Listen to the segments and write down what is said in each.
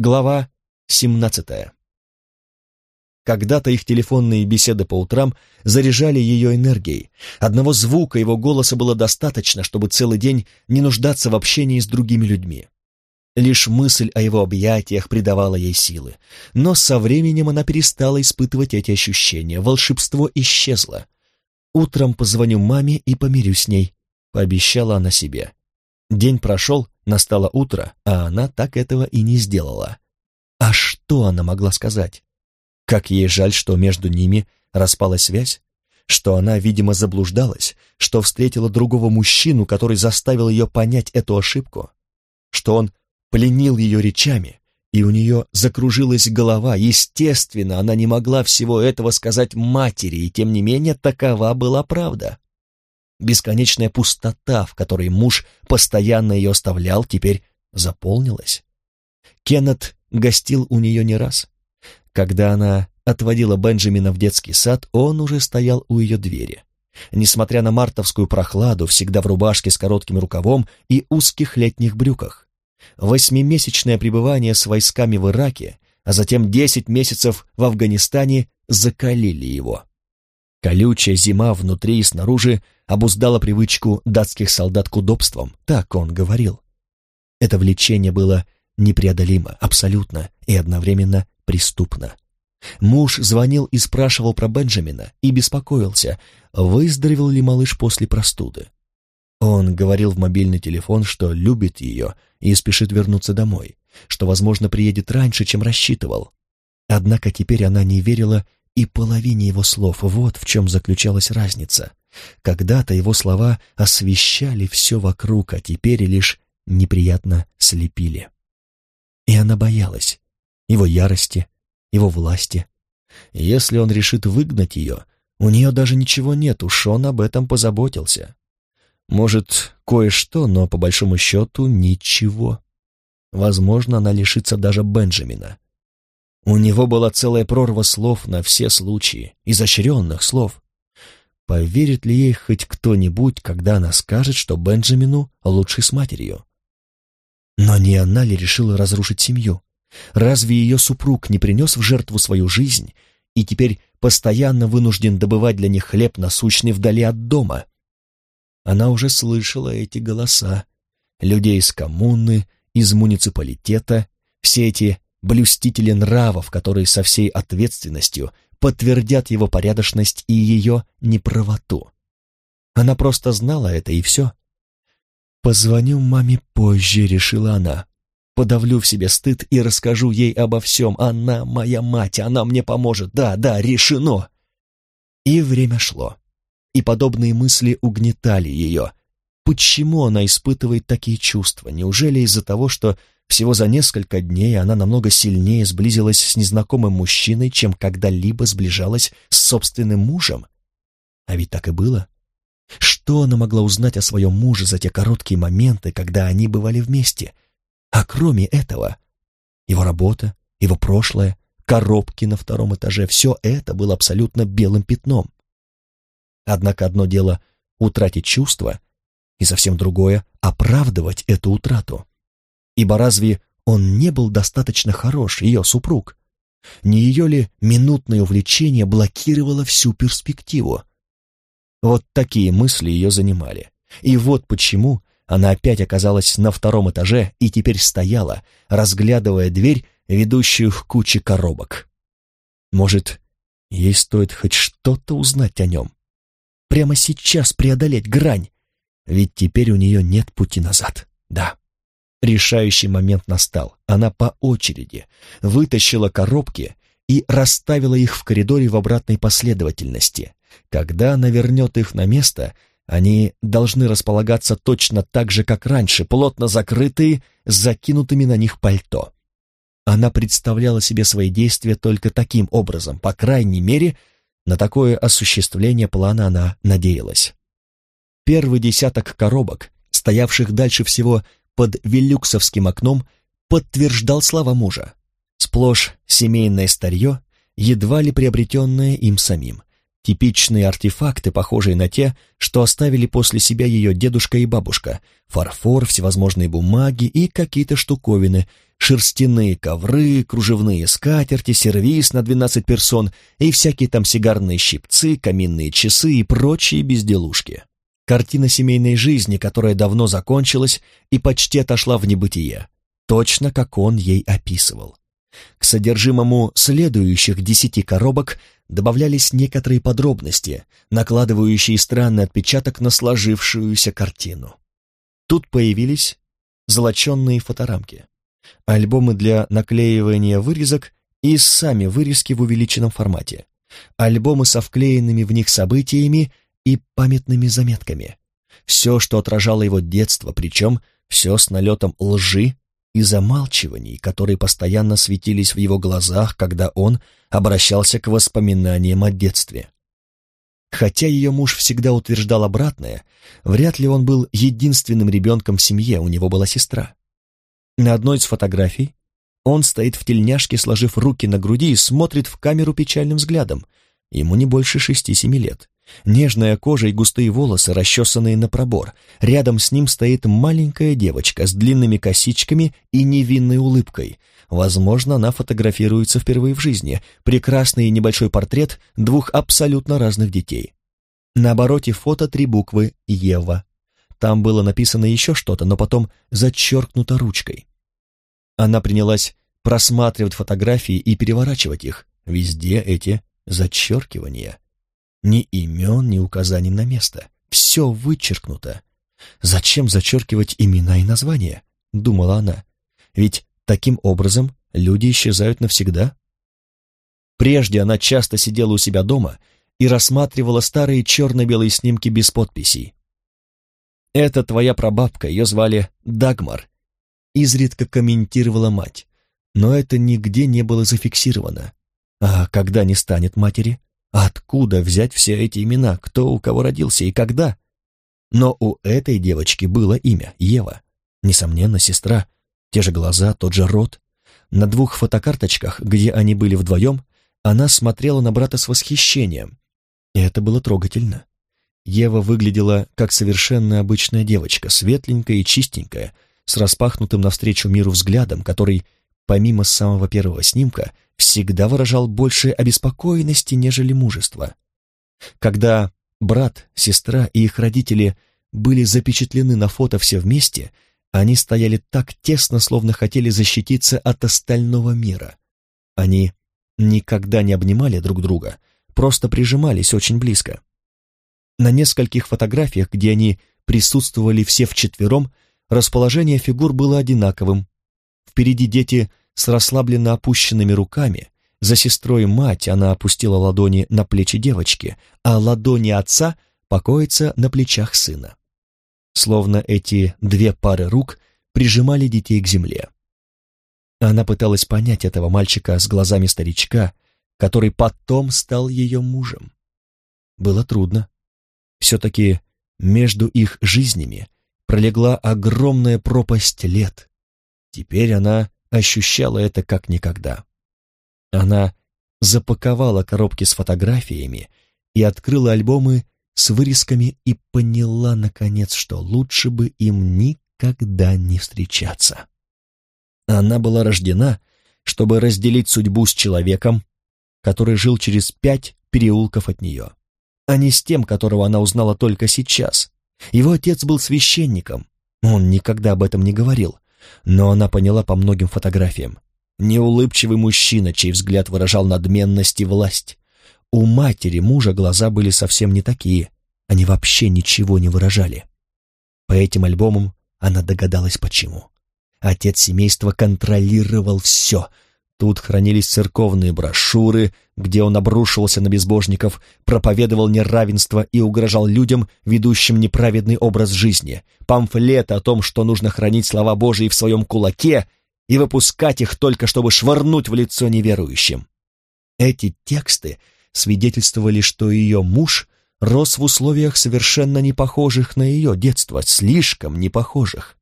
Глава 17. Когда-то их телефонные беседы по утрам заряжали ее энергией. Одного звука его голоса было достаточно, чтобы целый день не нуждаться в общении с другими людьми. Лишь мысль о его объятиях придавала ей силы. Но со временем она перестала испытывать эти ощущения. Волшебство исчезло. «Утром позвоню маме и помирюсь с ней», — пообещала она себе. День прошел, Настало утро, а она так этого и не сделала. А что она могла сказать? Как ей жаль, что между ними распалась связь, что она, видимо, заблуждалась, что встретила другого мужчину, который заставил ее понять эту ошибку, что он пленил ее речами, и у нее закружилась голова. Естественно, она не могла всего этого сказать матери, и тем не менее такова была правда. Бесконечная пустота, в которой муж постоянно ее оставлял, теперь заполнилась. Кеннет гостил у нее не раз. Когда она отводила Бенджамина в детский сад, он уже стоял у ее двери. Несмотря на мартовскую прохладу, всегда в рубашке с коротким рукавом и узких летних брюках. Восьмимесячное пребывание с войсками в Ираке, а затем десять месяцев в Афганистане закалили его. Колючая зима внутри и снаружи обуздала привычку датских солдат к удобствам, так он говорил. Это влечение было непреодолимо, абсолютно и одновременно преступно. Муж звонил и спрашивал про Бенджамина и беспокоился, выздоровел ли малыш после простуды. Он говорил в мобильный телефон, что любит ее и спешит вернуться домой, что, возможно, приедет раньше, чем рассчитывал. Однако теперь она не верила и половине его слов. Вот в чем заключалась разница. Когда-то его слова освещали все вокруг, а теперь лишь неприятно слепили. И она боялась его ярости, его власти. Если он решит выгнать ее, у нее даже ничего нет, уж он об этом позаботился. Может, кое-что, но по большому счету ничего. Возможно, она лишится даже Бенджамина. У него была целая прорва слов на все случаи, изощренных слов. Поверит ли ей хоть кто-нибудь, когда она скажет, что Бенджамину лучше с матерью? Но не она ли решила разрушить семью? Разве ее супруг не принес в жертву свою жизнь и теперь постоянно вынужден добывать для них хлеб насущный вдали от дома? Она уже слышала эти голоса, людей из коммуны, из муниципалитета, все эти блюстители нравов, которые со всей ответственностью подтвердят его порядочность и ее неправоту. Она просто знала это, и все. «Позвоню маме позже», — решила она. «Подавлю в себе стыд и расскажу ей обо всем. Она моя мать, она мне поможет. Да, да, решено!» И время шло, и подобные мысли угнетали ее. Почему она испытывает такие чувства? Неужели из-за того, что всего за несколько дней она намного сильнее сблизилась с незнакомым мужчиной, чем когда-либо сближалась с собственным мужем. А ведь так и было. Что она могла узнать о своем муже за те короткие моменты, когда они бывали вместе? А кроме этого, его работа, его прошлое, коробки на втором этаже, все это было абсолютно белым пятном. Однако одно дело — утратить чувства, и совсем другое — оправдывать эту утрату. Ибо разве он не был достаточно хорош, ее супруг? Не ее ли минутное увлечение блокировало всю перспективу? Вот такие мысли ее занимали. И вот почему она опять оказалась на втором этаже и теперь стояла, разглядывая дверь, ведущую к куче коробок. Может, ей стоит хоть что-то узнать о нем? Прямо сейчас преодолеть грань, ведь теперь у нее нет пути назад. Да. Решающий момент настал. Она по очереди вытащила коробки и расставила их в коридоре в обратной последовательности. Когда она вернет их на место, они должны располагаться точно так же, как раньше, плотно закрытые, с закинутыми на них пальто. Она представляла себе свои действия только таким образом, по крайней мере, на такое осуществление плана она надеялась. Первый десяток коробок, стоявших дальше всего под велюксовским окном подтверждал слова мужа. Сплошь семейное старье, едва ли приобретенное им самим. Типичные артефакты, похожие на те, что оставили после себя ее дедушка и бабушка. Фарфор, всевозможные бумаги и какие-то штуковины, шерстяные ковры, кружевные скатерти, сервиз на 12 персон и всякие там сигарные щипцы, каминные часы и прочие безделушки. Картина семейной жизни, которая давно закончилась и почти отошла в небытие, точно как он ей описывал. К содержимому следующих десяти коробок добавлялись некоторые подробности, накладывающие странный отпечаток на сложившуюся картину. Тут появились золоченные фоторамки, альбомы для наклеивания вырезок и сами вырезки в увеличенном формате, альбомы со вклеенными в них событиями и памятными заметками. Все, что отражало его детство, причем все с налетом лжи и замалчиваний, которые постоянно светились в его глазах, когда он обращался к воспоминаниям о детстве. Хотя ее муж всегда утверждал обратное, вряд ли он был единственным ребенком в семье, у него была сестра. На одной из фотографий он стоит в тельняшке, сложив руки на груди и смотрит в камеру печальным взглядом. Ему не больше шести-семи лет. Нежная кожа и густые волосы, расчесанные на пробор. Рядом с ним стоит маленькая девочка с длинными косичками и невинной улыбкой. Возможно, она фотографируется впервые в жизни. Прекрасный и небольшой портрет двух абсолютно разных детей. На обороте фото три буквы «Ева». Там было написано еще что-то, но потом зачеркнуто ручкой. Она принялась просматривать фотографии и переворачивать их. Везде эти зачеркивания. Ни имен, ни указаний на место. Все вычеркнуто. Зачем зачеркивать имена и названия? Думала она. Ведь таким образом люди исчезают навсегда. Прежде она часто сидела у себя дома и рассматривала старые черно-белые снимки без подписей. «Это твоя прабабка, ее звали Дагмар», — изредка комментировала мать, но это нигде не было зафиксировано. А когда не станет матери? Откуда взять все эти имена, кто у кого родился и когда? Но у этой девочки было имя — Ева. Несомненно, сестра. Те же глаза, тот же рот. На двух фотокарточках, где они были вдвоем, она смотрела на брата с восхищением. И это было трогательно. Ева выглядела как совершенно обычная девочка, светленькая и чистенькая, с распахнутым навстречу миру взглядом, который помимо самого первого снимка, всегда выражал больше обеспокоенности, нежели мужества. Когда брат, сестра и их родители были запечатлены на фото все вместе, они стояли так тесно, словно хотели защититься от остального мира. Они никогда не обнимали друг друга, просто прижимались очень близко. На нескольких фотографиях, где они присутствовали все вчетвером, расположение фигур было одинаковым. Впереди дети с расслабленно опущенными руками. За сестрой мать она опустила ладони на плечи девочки, а ладони отца покоятся на плечах сына. Словно эти две пары рук прижимали детей к земле. Она пыталась понять этого мальчика с глазами старичка, который потом стал ее мужем. Было трудно. Все-таки между их жизнями пролегла огромная пропасть лет. Теперь она ощущала это как никогда. Она запаковала коробки с фотографиями и открыла альбомы с вырезками и поняла, наконец, что лучше бы им никогда не встречаться. Она была рождена, чтобы разделить судьбу с человеком, который жил через пять переулков от нее, а не с тем, которого она узнала только сейчас. Его отец был священником, он никогда об этом не говорил, но она поняла по многим фотографиям. Неулыбчивый мужчина, чей взгляд выражал надменность и власть. У матери мужа глаза были совсем не такие, они вообще ничего не выражали. По этим альбомам она догадалась почему. Отец семейства контролировал все — Тут хранились церковные брошюры, где он обрушивался на безбожников, проповедовал неравенство и угрожал людям, ведущим неправедный образ жизни, памфлеты о том, что нужно хранить слова Божии в своем кулаке и выпускать их только, чтобы швырнуть в лицо неверующим. Эти тексты свидетельствовали, что ее муж рос в условиях совершенно не похожих на ее детство, слишком не похожих.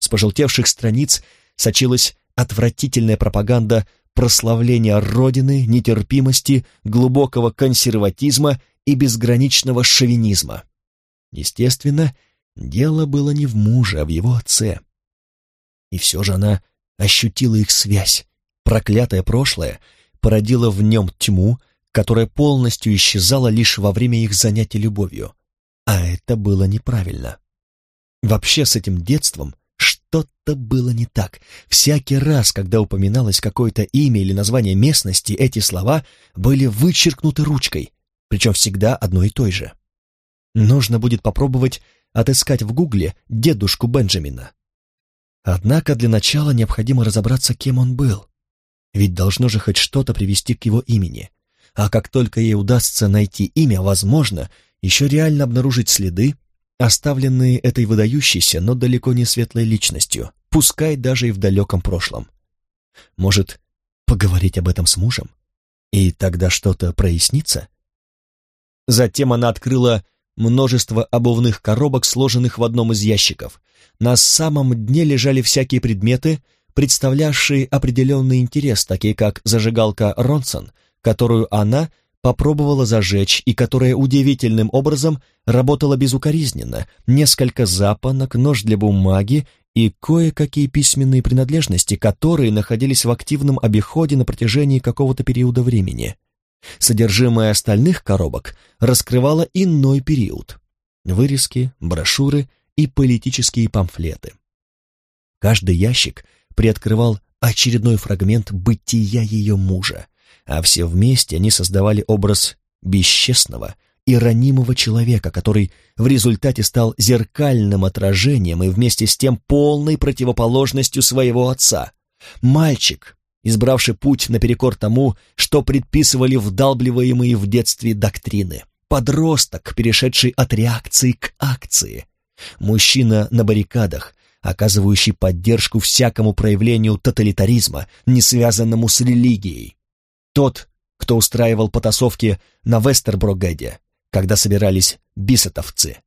С пожелтевших страниц сочилась отвратительная пропаганда прославления Родины, нетерпимости, глубокого консерватизма и безграничного шовинизма. Естественно, дело было не в муже, а в его отце. И все же она ощутила их связь. Проклятое прошлое породило в нем тьму, которая полностью исчезала лишь во время их занятий любовью. А это было неправильно. Вообще с этим детством что-то было не так. Всякий раз, когда упоминалось какое-то имя или название местности, эти слова были вычеркнуты ручкой, причем всегда одной и той же. Нужно будет попробовать отыскать в гугле дедушку Бенджамина. Однако для начала необходимо разобраться, кем он был. Ведь должно же хоть что-то привести к его имени. А как только ей удастся найти имя, возможно, еще реально обнаружить следы, оставленные этой выдающейся, но далеко не светлой личностью, пускай даже и в далеком прошлом. Может, поговорить об этом с мужем? И тогда что-то прояснится? Затем она открыла множество обувных коробок, сложенных в одном из ящиков. На самом дне лежали всякие предметы, представлявшие определенный интерес, такие как зажигалка Ронсон, которую она попробовала зажечь и которая удивительным образом работала безукоризненно, несколько запонок, нож для бумаги и кое-какие письменные принадлежности, которые находились в активном обиходе на протяжении какого-то периода времени. Содержимое остальных коробок раскрывало иной период. Вырезки, брошюры и политические памфлеты. Каждый ящик приоткрывал очередной фрагмент бытия ее мужа, а все вместе они создавали образ бесчестного и ранимого человека, который в результате стал зеркальным отражением и вместе с тем полной противоположностью своего отца. Мальчик, избравший путь наперекор тому, что предписывали вдалбливаемые в детстве доктрины. Подросток, перешедший от реакции к акции. Мужчина на баррикадах, оказывающий поддержку всякому проявлению тоталитаризма, не связанному с религией. Тот, кто устраивал потасовки на Вестерброгеде, когда собирались бисетовцы.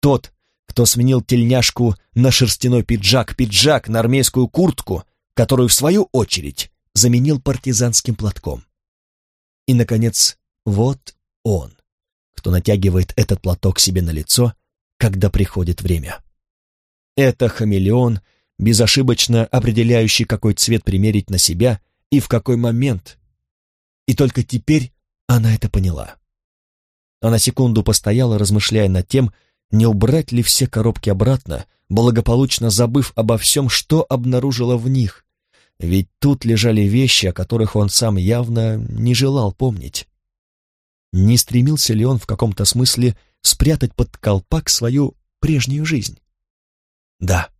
Тот, кто сменил тельняшку на шерстяной пиджак, пиджак на армейскую куртку, которую, в свою очередь, заменил партизанским платком. И, наконец, вот он, кто натягивает этот платок себе на лицо, когда приходит время. Это хамелеон, безошибочно определяющий, какой цвет примерить на себя и в какой момент. И только теперь она это поняла. Она секунду постояла, размышляя над тем, не убрать ли все коробки обратно, благополучно забыв обо всем, что обнаружила в них, ведь тут лежали вещи, о которых он сам явно не желал помнить. Не стремился ли он в каком-то смысле спрятать под колпак свою прежнюю жизнь? Да,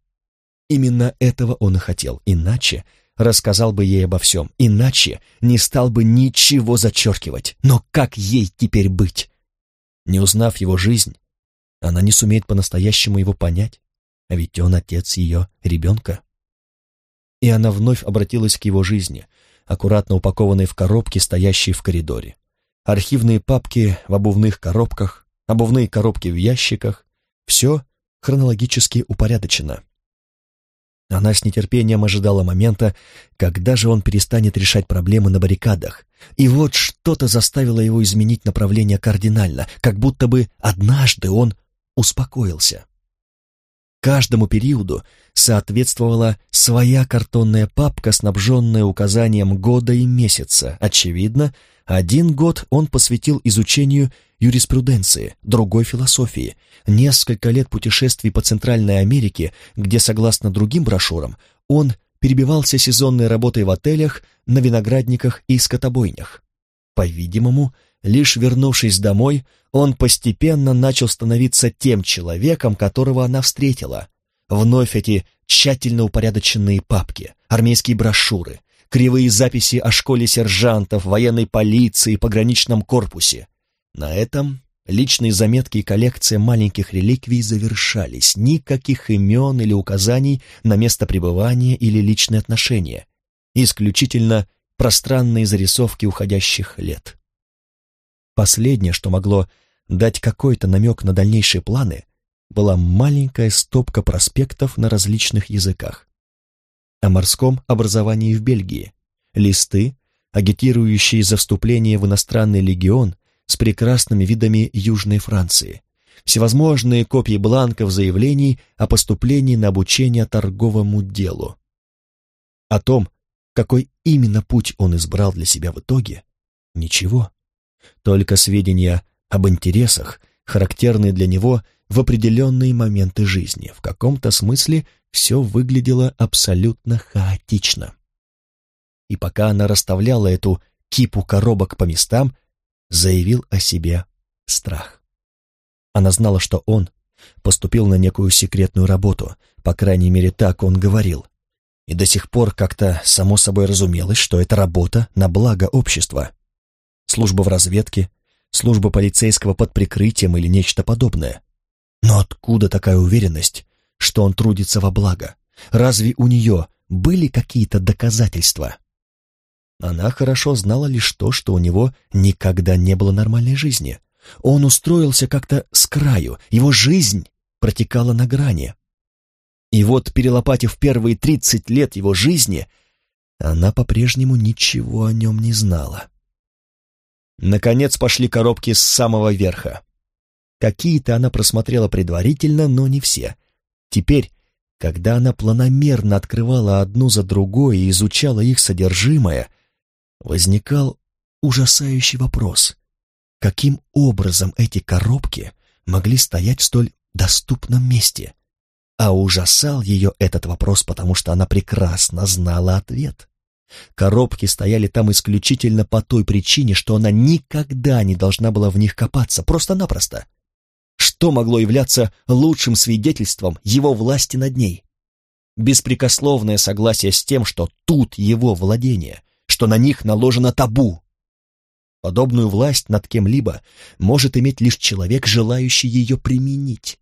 именно этого он и хотел, иначе рассказал бы ей обо всем, иначе не стал бы ничего зачеркивать. Но как ей теперь быть? Не узнав его жизнь, она не сумеет по-настоящему его понять, а ведь он отец ее ребенка. И она вновь обратилась к его жизни, аккуратно упакованной в коробки, стоящие в коридоре. Архивные папки в обувных коробках, обувные коробки в ящиках. Все хронологически упорядочено. Она с нетерпением ожидала момента, когда же он перестанет решать проблемы на баррикадах. И вот что-то заставило его изменить направление кардинально, как будто бы однажды он успокоился. Каждому периоду соответствовала своя картонная папка, снабженная указанием года и месяца. Очевидно, один год он посвятил изучению юриспруденции, другой — философии, несколько лет путешествий по Центральной Америке, где, согласно другим брошюрам, он перебивался сезонной работой в отелях, на виноградниках и скотобойнях. По-видимому, Лишь вернувшись домой, он постепенно начал становиться тем человеком, которого она встретила. Вновь эти тщательно упорядоченные папки, армейские брошюры, кривые записи о школе сержантов, военной полиции, пограничном корпусе. На этом личные заметки и коллекция маленьких реликвий завершались. Никаких имен или указаний на место пребывания или личные отношения. Исключительно пространные зарисовки уходящих лет. Последнее, что могло дать какой-то намек на дальнейшие планы, была маленькая стопка проспектов на различных языках. О морском образовании в Бельгии, листы, агитирующие за вступление в иностранный легион, с прекрасными видами Южной Франции, всевозможные копии бланков заявлений о поступлении на обучение торговому делу. О том, какой именно путь он избрал для себя в итоге, ничего. Только сведения об интересах, характерные для него в определенные моменты жизни. В каком-то смысле все выглядело абсолютно хаотично. И пока она расставляла эту кипу коробок по местам, заявил о себе страх. Она знала, что он поступил на некую секретную работу, по крайней мере, так он говорил. И до сих пор как-то само собой разумелось, что это работа на благо общества. Служба в разведке, служба полицейского под прикрытием или нечто подобное. Но откуда такая уверенность, что он трудится во благо? Разве у нее были какие-то доказательства? Она хорошо знала лишь то, что у него никогда не было нормальной жизни. Он устроился как-то с краю, его жизнь протекала на грани. И вот, перелопатив первые тридцать лет его жизни, она по-прежнему ничего о нем не знала. Наконец пошли коробки с самого верха. Какие-то она просмотрела предварительно, но не все. Теперь, когда она планомерно открывала одну за другой и изучала их содержимое, возникал ужасающий вопрос. Каким образом эти коробки могли стоять в столь доступном месте? А ужасал ее этот вопрос, потому что она прекрасно знала ответ. Коробки стояли там исключительно по той причине, что она никогда не должна была в них копаться, просто-напросто. Что могло являться лучшим свидетельством его власти над ней? Беспрекословное согласие с тем, что тут его владение, что на них наложено табу. Подобную власть над кем-либо может иметь лишь человек, желающий ее применить.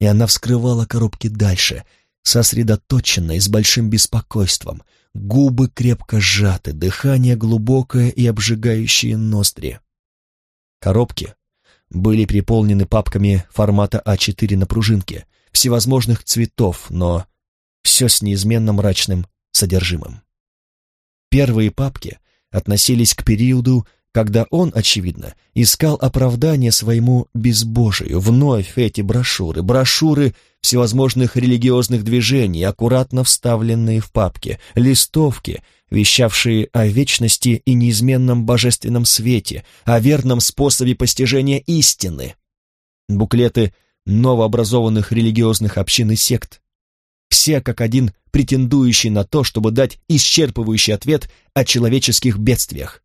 И она вскрывала коробки дальше, сосредоточенно и с большим беспокойством, губы крепко сжаты, дыхание глубокое и обжигающие ноздри. Коробки были переполнены папками формата А4 на пружинке, всевозможных цветов, но все с неизменно мрачным содержимым. Первые папки относились к периоду, когда он, очевидно, искал оправдание своему безбожию. Вновь эти брошюры, брошюры всевозможных религиозных движений, аккуратно вставленные в папки, листовки, вещавшие о вечности и неизменном божественном свете, о верном способе постижения истины. Буклеты новообразованных религиозных общин и сект, все как один претендующие на то, чтобы дать исчерпывающий ответ о человеческих бедствиях.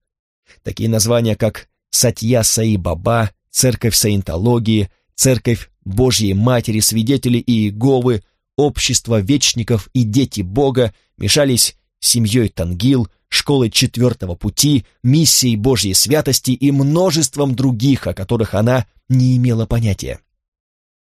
Такие названия, как Сатья Саи Баба, Церковь Саентологии, Церковь Божьей Матери, Свидетели Иеговы, Общество Вечников и Дети Бога мешались семьей Тангил, школой Четвертого Пути, миссией Божьей Святости и множеством других, о которых она не имела понятия.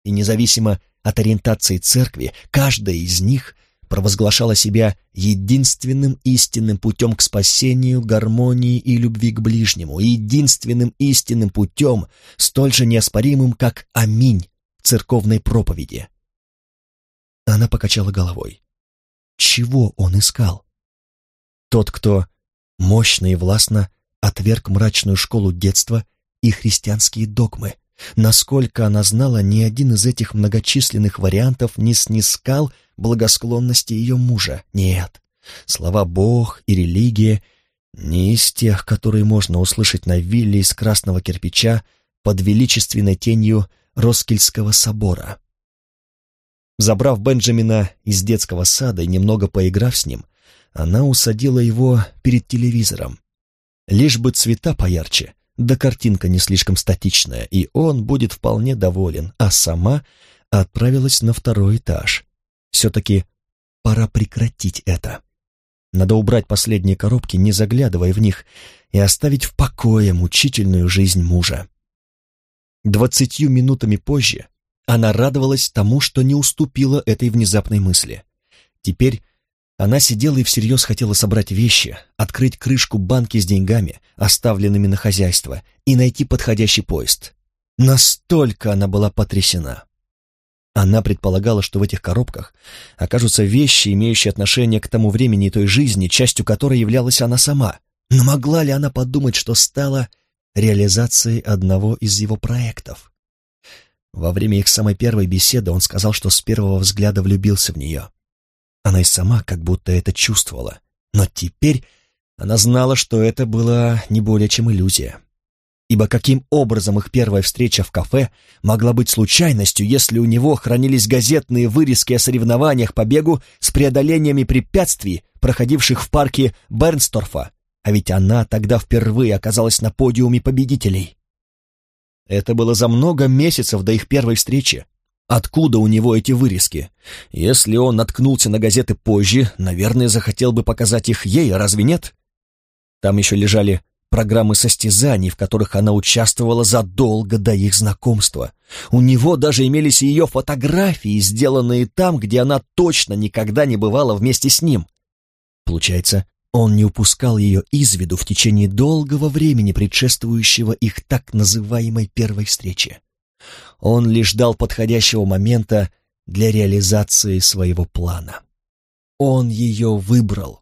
И независимо от ориентации церкви, каждая из них провозглашала себя единственным истинным путем к спасению, гармонии и любви к ближнему, единственным истинным путем, столь же неоспоримым, как «Аминь» в церковной проповеди. Она покачала головой. Чего он искал? Тот, кто мощно и властно отверг мрачную школу детства и христианские догмы, Насколько она знала, ни один из этих многочисленных вариантов не снискал благосклонности ее мужа. Нет, слова «Бог» и «религия» не из тех, которые можно услышать на вилле из красного кирпича под величественной тенью Роскельского собора. Забрав Бенджамина из детского сада и немного поиграв с ним, она усадила его перед телевизором. Лишь бы цвета поярче, да картинка не слишком статичная, и он будет вполне доволен, а сама отправилась на второй этаж. Все-таки пора прекратить это. Надо убрать последние коробки, не заглядывая в них, и оставить в покое мучительную жизнь мужа. Двадцатью минутами позже она радовалась тому, что не уступила этой внезапной мысли. Теперь она сидела и всерьез хотела собрать вещи, открыть крышку банки с деньгами, оставленными на хозяйство, и найти подходящий поезд. Настолько она была потрясена. Она предполагала, что в этих коробках окажутся вещи, имеющие отношение к тому времени и той жизни, частью которой являлась она сама. Но могла ли она подумать, что стала реализацией одного из его проектов. Во время их самой первой беседы он сказал, что с первого взгляда влюбился в нее. Она и сама как будто это чувствовала, но теперь она знала, что это было не более чем иллюзия. Ибо каким образом их первая встреча в кафе могла быть случайностью, если у него хранились газетные вырезки о соревнованиях по бегу с преодолениями препятствий, проходивших в парке Бернсторфа, а ведь она тогда впервые оказалась на подиуме победителей. Это было за много месяцев до их первой встречи. Откуда у него эти вырезки? Если он наткнулся на газеты позже, наверное, захотел бы показать их ей, разве нет? Там еще лежали программы состязаний, в которых она участвовала задолго до их знакомства. У него даже имелись ее фотографии, сделанные там, где она точно никогда не бывала вместе с ним. Получается, он не упускал ее из виду в течение долгого времени, предшествующего их так называемой первой встрече. Он лишь ждал подходящего момента для реализации своего плана. Он ее выбрал,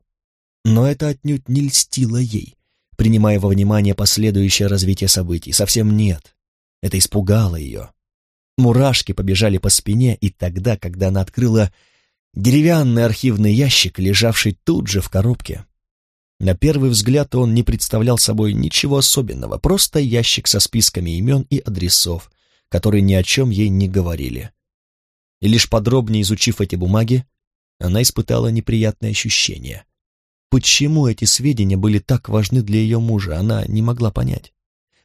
но это отнюдь не льстило ей, принимая во внимание последующее развитие событий. Совсем нет. Это испугало ее. Мурашки побежали по спине, и тогда, когда она открыла деревянный архивный ящик, лежавший тут же в коробке, на первый взгляд он не представлял собой ничего особенного, просто ящик со списками имен и адресов, которые ни о чем ей не говорили. И лишь подробнее изучив эти бумаги, она испытала неприятное ощущение. Почему эти сведения были так важны для ее мужа, она не могла понять.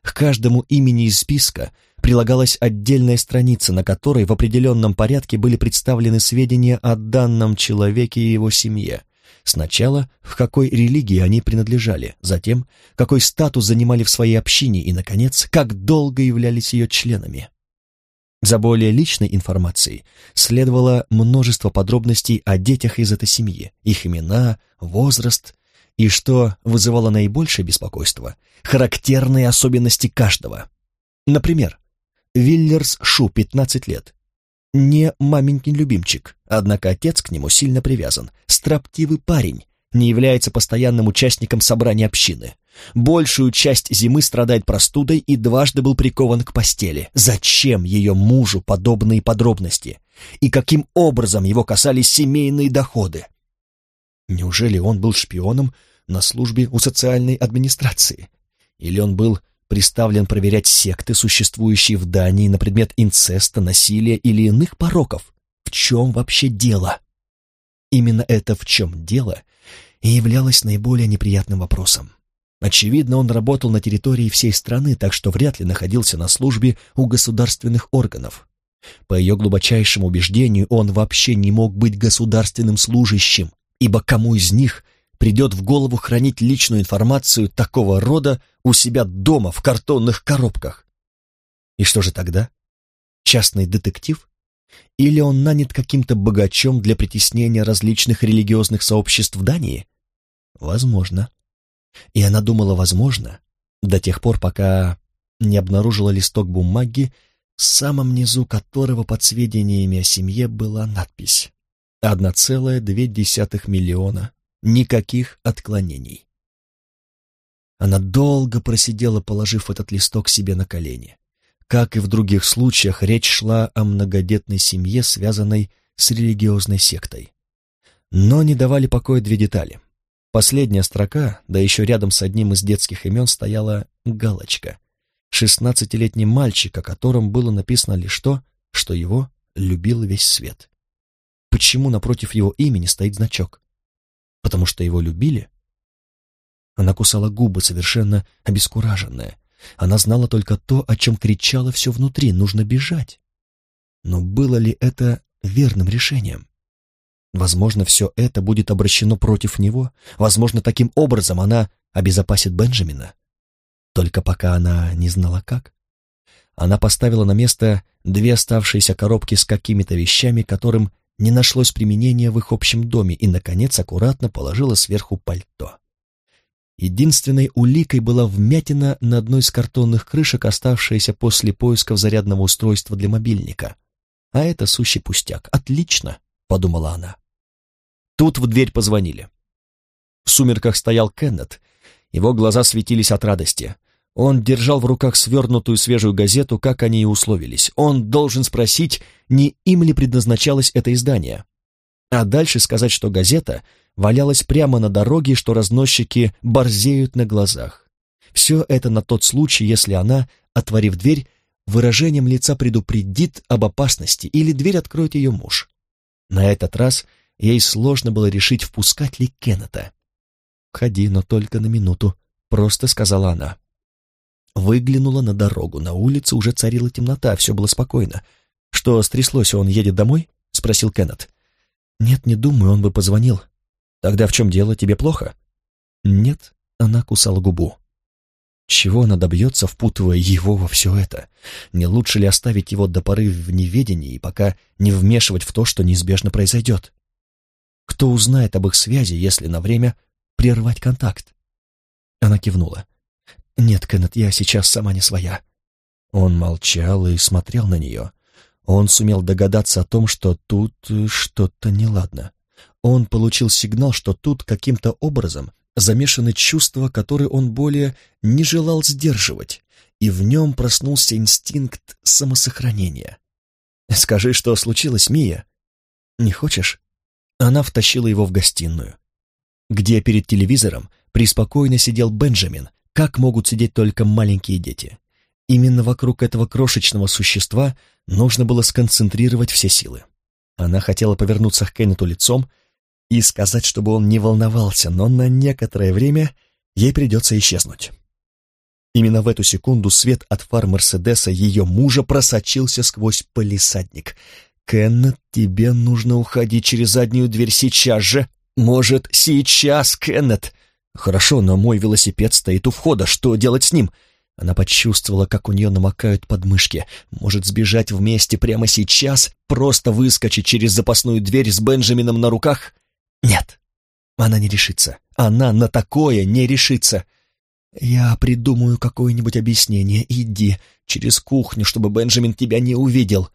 К каждому имени из списка прилагалась отдельная страница, на которой в определенном порядке были представлены сведения о данном человеке и его семье, Сначала, в какой религии они принадлежали, затем, какой статус занимали в своей общине и, наконец, как долго являлись ее членами. За более личной информацией следовало множество подробностей о детях из этой семьи, их имена, возраст и, что вызывало наибольшее беспокойство, характерные особенности каждого. Например, Виллерс Шу, 15 лет, не маменькин любимчик, однако отец к нему сильно привязан, строптивый парень, не является постоянным участником собрания общины. Большую часть зимы страдает простудой и дважды был прикован к постели. Зачем ее мужу подобные подробности? И каким образом его касались семейные доходы? Неужели он был шпионом на службе у социальной администрации? Или он был приставлен проверять секты, существующие в Дании на предмет инцеста, насилия или иных пороков. В чем вообще дело? Именно это «в чем дело» и являлось наиболее неприятным вопросом. Очевидно, он работал на территории всей страны, так что вряд ли находился на службе у государственных органов. По ее глубочайшему убеждению, он вообще не мог быть государственным служащим, ибо кому из них придет в голову хранить личную информацию такого рода у себя дома в картонных коробках. И что же тогда? Частный детектив? Или он нанят каким-то богачом для притеснения различных религиозных сообществ в Дании? Возможно. И она думала «возможно» до тех пор, пока не обнаружила листок бумаги, в самом низу которого под сведениями о семье была надпись «1,2 миллиона Никаких отклонений. Она долго просидела, положив этот листок себе на колени. Как и в других случаях, речь шла о многодетной семье, связанной с религиозной сектой. Но не давали покоя две детали. Последняя строка, да еще рядом с одним из детских имен стояла галочка. Шестнадцатилетний мальчик, о котором было написано лишь то, что его любил весь свет. Почему напротив его имени стоит значок? потому что его любили? Она кусала губы, совершенно обескураженная. Она знала только то, о чем кричало все внутри, нужно бежать. Но было ли это верным решением? Возможно, все это будет обращено против него. Возможно, таким образом она обезопасит Бенджамина. Только пока она не знала как. Она поставила на место две оставшиеся коробки с какими-то вещами, которым не нашлось применения в их общем доме и, наконец, аккуратно положила сверху пальто. Единственной уликой была вмятина на одной из картонных крышек, оставшаяся после поисков зарядного устройства для мобильника. «А это сущий пустяк. Отлично!» — подумала она. Тут в дверь позвонили. В сумерках стоял Кеннет. Его глаза светились от радости. Он держал в руках свернутую свежую газету, как они и условились. Он должен спросить, не им ли предназначалось это издание. А дальше сказать, что газета валялась прямо на дороге что разносчики борзеют на глазах. Все это на тот случай, если она, отворив дверь, выражением лица предупредит об опасности или дверь откроет ее муж. На этот раз ей сложно было решить, впускать ли Кеннета. «Входи, но только на минуту», — просто сказала она. Выглянула на дорогу. На улице уже царила темнота, все было спокойно. «Что стряслось, он едет домой?» — спросил Кеннет. «Нет, не думаю, он бы позвонил». «Тогда в чем дело? Тебе плохо?» «Нет», — она кусала губу. Чего она добьется, впутывая его во все это? Не лучше ли оставить его до поры в неведении пока не вмешивать в то, что неизбежно произойдет? Кто узнает об их связи, если на время прервать контакт? Она кивнула. «Нет, Кеннет, я сейчас сама не своя». Он молчал и смотрел на нее. Он сумел догадаться о том, что тут что-то неладно. Он получил сигнал, что тут каким-то образом замешаны чувства, которые он более не желал сдерживать, и в нем проснулся инстинкт самосохранения. «Скажи, что случилось, Мия?» «Не хочешь?» Она втащила его в гостиную, где перед телевизором преспокойно сидел Бенджамин, как могут сидеть только маленькие дети. Именно вокруг этого крошечного существа нужно было сконцентрировать все силы. Она хотела повернуться к Кеннету лицом, и сказать, чтобы он не волновался, но на некоторое время ей придется исчезнуть. Именно в эту секунду свет от фар Мерседеса ее мужа просочился сквозь полисадник. «Кеннет, тебе нужно уходить через заднюю дверь сейчас же!» «Может, сейчас, Кеннет!» «Хорошо, но мой велосипед стоит у входа. Что делать с ним?» Она почувствовала, как у нее намокают подмышки. Может сбежать вместе прямо сейчас, просто выскочить через запасную дверь с Бенджамином на руках? Нет, она не решится. Она на такое не решится. Я придумаю какое-нибудь объяснение. Иди через кухню, чтобы Бенджамин тебя не увидел.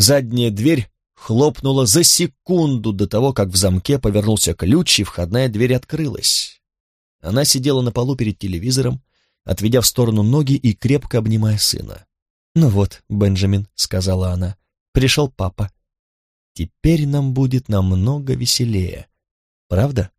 Задняя дверь хлопнула за секунду до того, как в замке повернулся ключ, и входная дверь открылась. Она сидела на полу перед телевизором, отведя в сторону ноги и крепко обнимая сына. «Ну вот, Бенджамин», — сказала она, — «пришел папа. Теперь нам будет намного веселее. Правда?